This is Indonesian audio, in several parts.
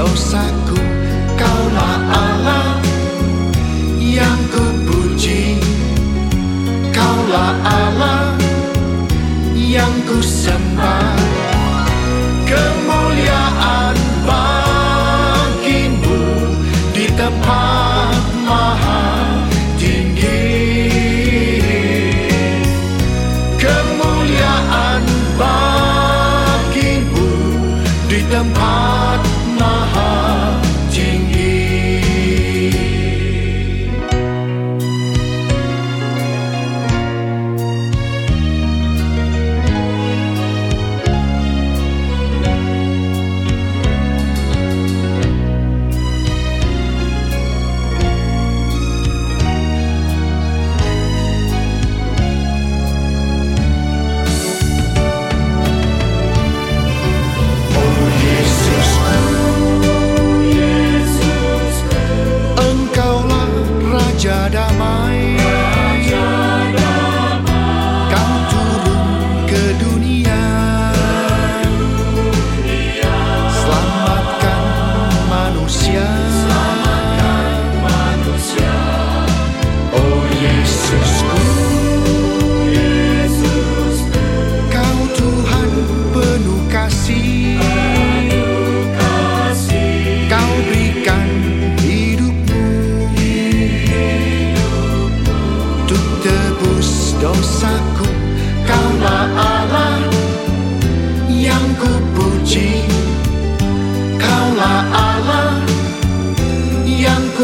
dosaku Kaulah Allah yang kupuji. Kaulah Allah yang ku sembah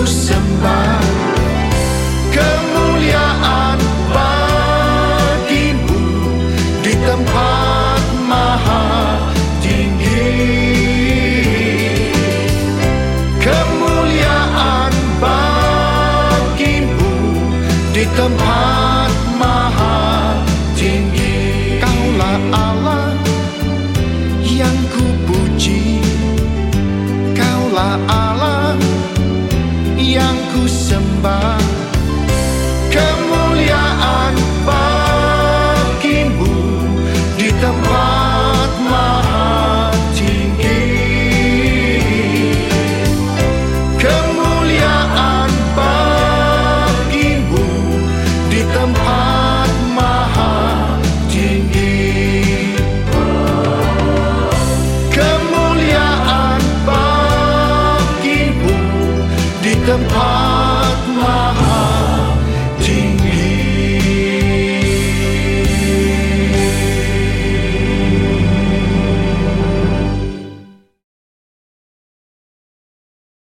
sembah Kemuliaan bagimu di tempat maha tinggi. Kemuliaan bagimu di tempat maha tinggi. Kaulah Allah yang kupuji. Kaulah Allah Kemuliaan bagimu di tempat